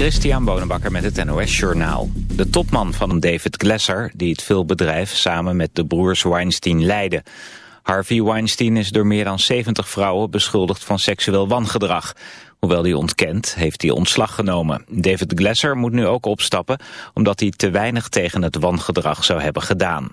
Christian Bonenbakker met het NOS Journaal. De topman van David Glesser, die het filmbedrijf samen met de broers Weinstein leidde. Harvey Weinstein is door meer dan 70 vrouwen beschuldigd van seksueel wangedrag. Hoewel hij ontkent, heeft hij ontslag genomen. David Glesser moet nu ook opstappen, omdat hij te weinig tegen het wangedrag zou hebben gedaan.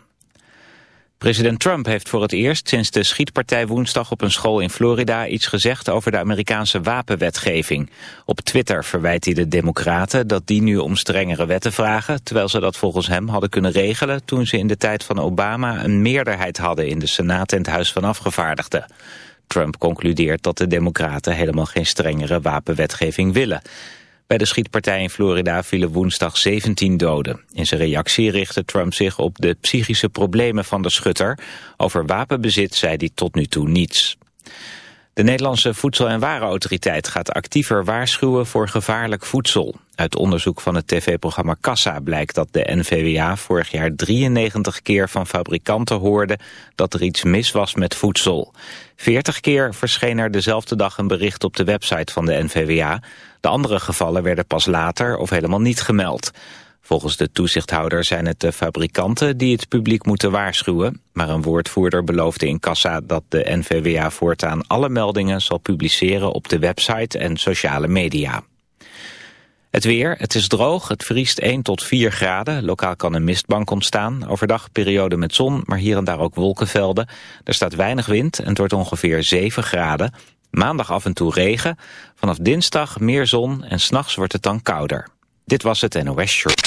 President Trump heeft voor het eerst sinds de schietpartij woensdag op een school in Florida iets gezegd over de Amerikaanse wapenwetgeving. Op Twitter verwijt hij de democraten dat die nu om strengere wetten vragen, terwijl ze dat volgens hem hadden kunnen regelen toen ze in de tijd van Obama een meerderheid hadden in de Senaat en het Huis van Afgevaardigden. Trump concludeert dat de democraten helemaal geen strengere wapenwetgeving willen. Bij de schietpartij in Florida vielen woensdag 17 doden. In zijn reactie richtte Trump zich op de psychische problemen van de schutter. Over wapenbezit zei hij tot nu toe niets. De Nederlandse Voedsel- en Warenautoriteit gaat actiever waarschuwen voor gevaarlijk voedsel. Uit onderzoek van het tv-programma Kassa blijkt dat de NVWA vorig jaar 93 keer van fabrikanten hoorde dat er iets mis was met voedsel. 40 keer verscheen er dezelfde dag een bericht op de website van de NVWA. De andere gevallen werden pas later of helemaal niet gemeld. Volgens de toezichthouder zijn het de fabrikanten die het publiek moeten waarschuwen. Maar een woordvoerder beloofde in Kassa dat de NVWA voortaan alle meldingen zal publiceren op de website en sociale media. Het weer, het is droog, het vriest 1 tot 4 graden. Lokaal kan een mistbank ontstaan. Overdag periode met zon, maar hier en daar ook wolkenvelden. Er staat weinig wind en het wordt ongeveer 7 graden. Maandag af en toe regen. Vanaf dinsdag meer zon en s'nachts wordt het dan kouder. Dit was het NOS Shirt.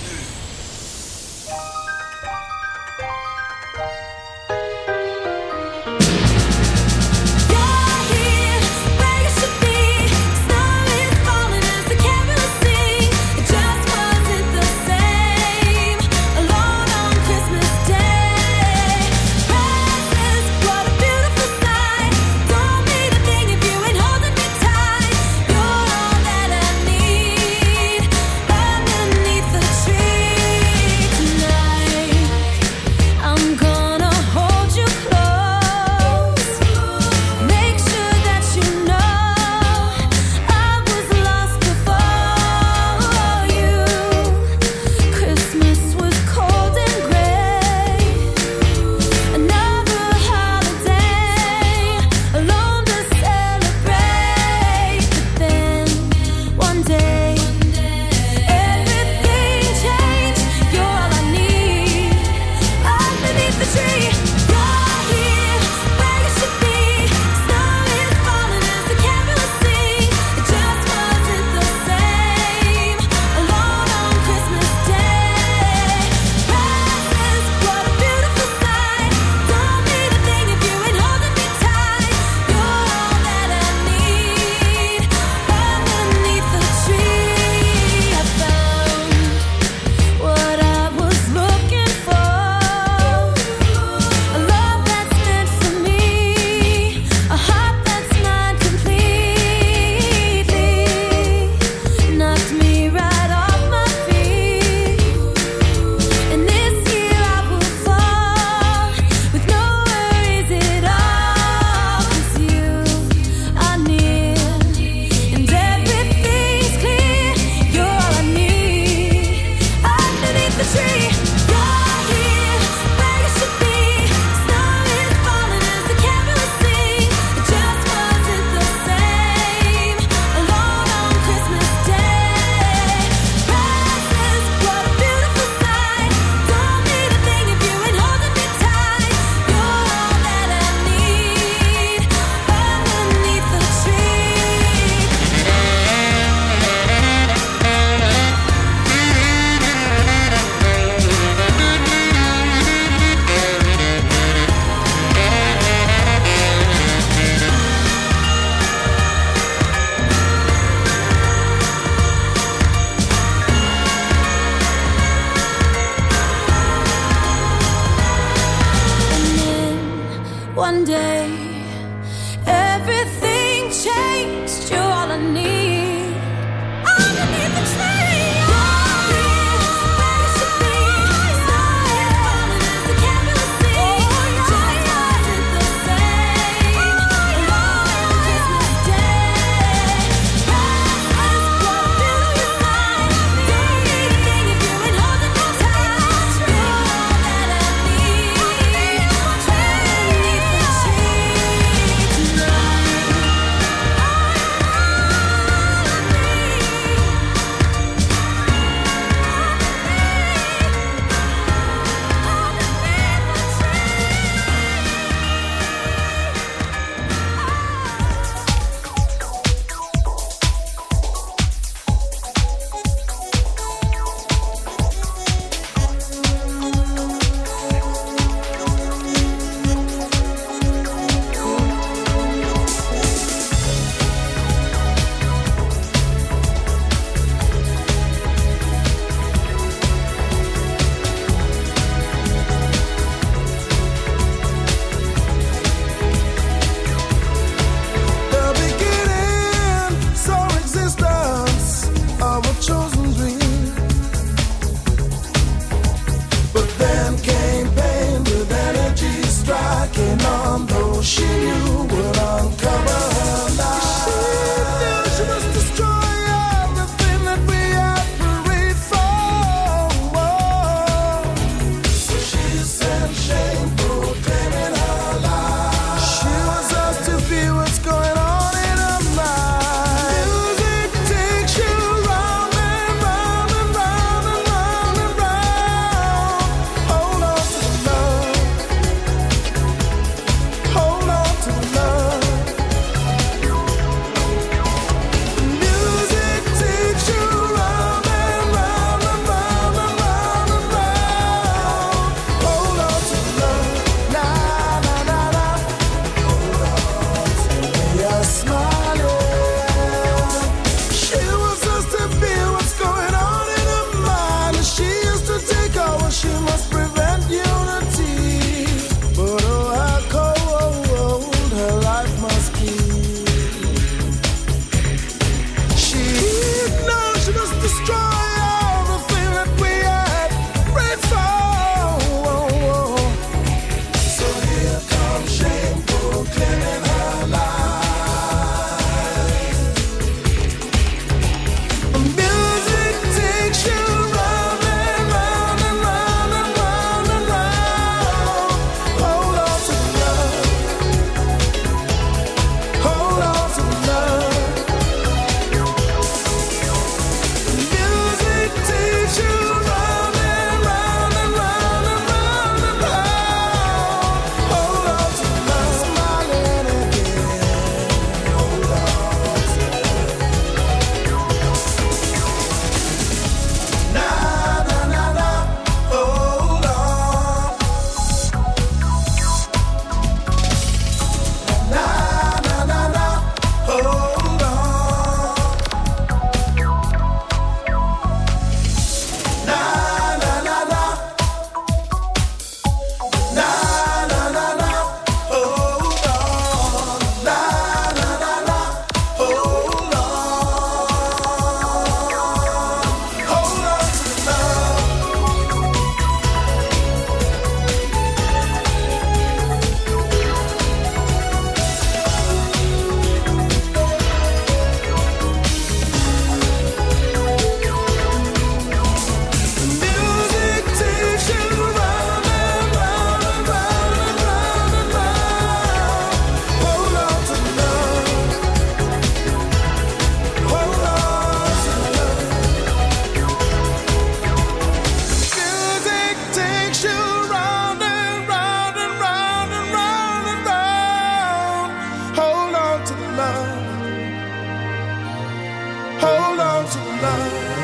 to love.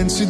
mensen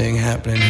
Thing happening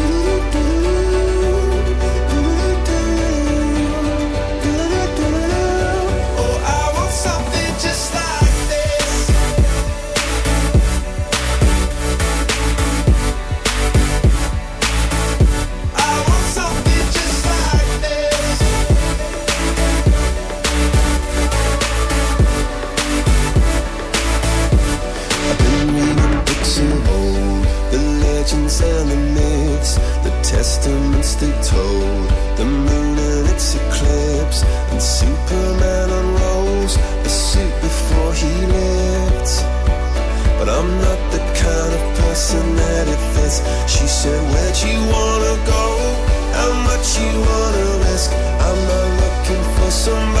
somebody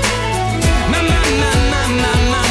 My, my, my, my,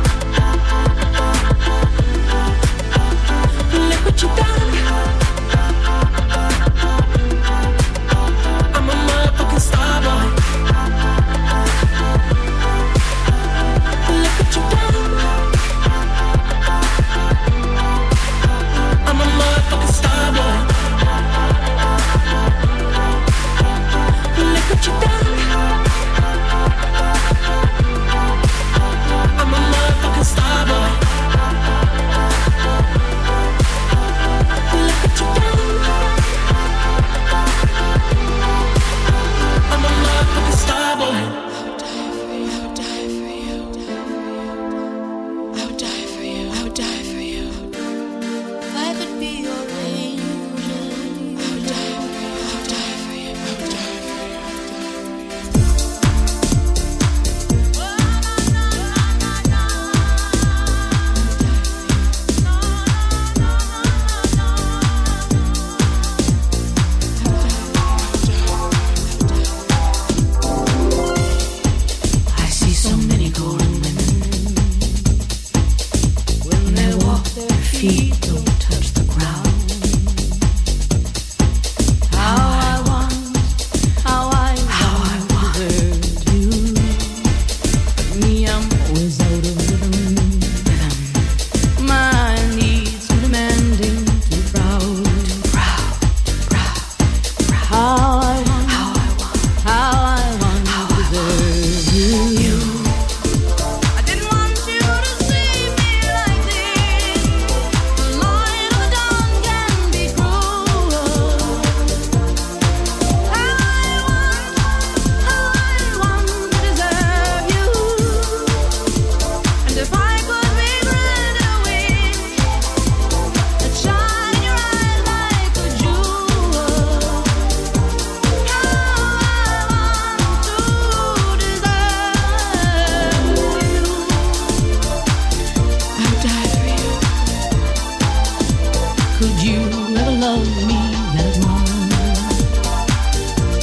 could you ever love me that much?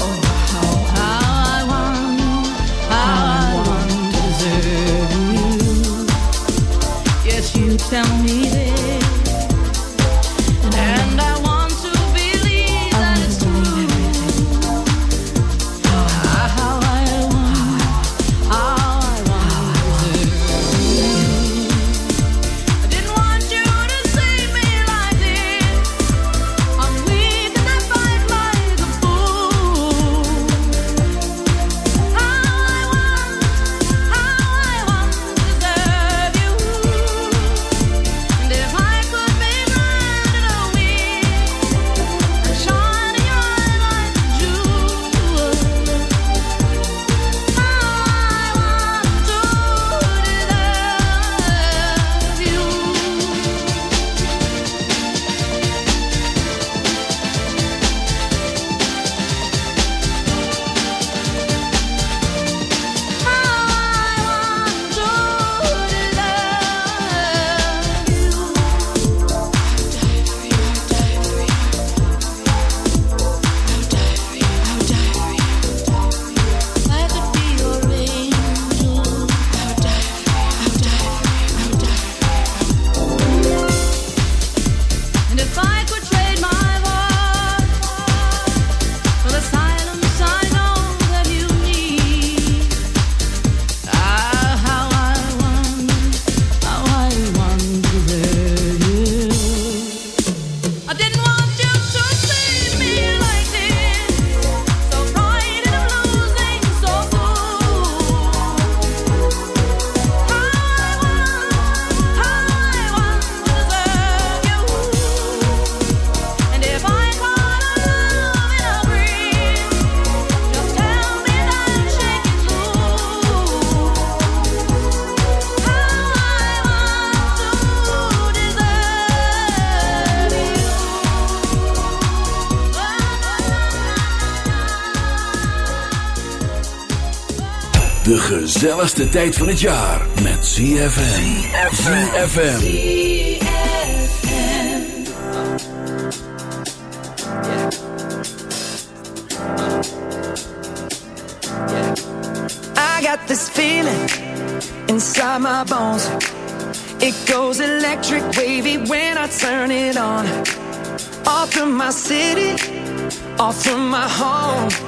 Oh, how, I want, how I want to deserve you. Yes, you tell me this. gezelligste tijd van het jaar met ZFM. ZFM. I got this feeling inside my bones. It goes electric wavy when I turn it on. Off from my city, off from my home.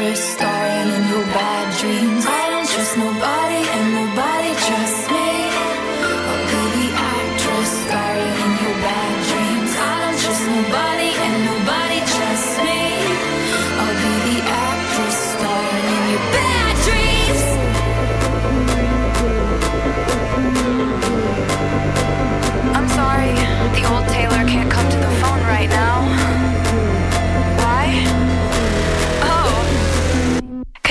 Actress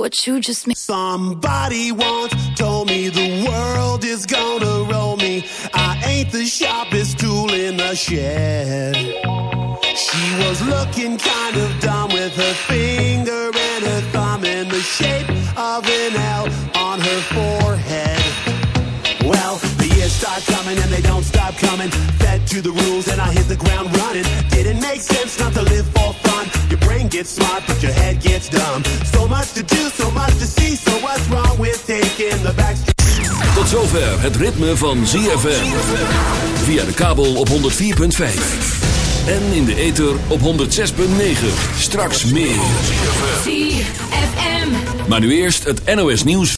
What you just made. Somebody once told me the world is gonna roll me. I ain't the sharpest tool in the shed. She was looking kind of dumb with her finger and her thumb in the shape of an L on her forehead. Well, the years start coming and they don't stop coming. Fed to the rules and I hit the ground running. Didn't make sense not to live for fun. Your brain gets smart, but your head gets dumb. So much to do, so much to see. So what's wrong with taking the back street? Tot zover het ritme van ZFM. Via de kabel op 104.5. En in de ether op 106.9. Straks meer. ZFM. Maar nu eerst het NOS nieuws.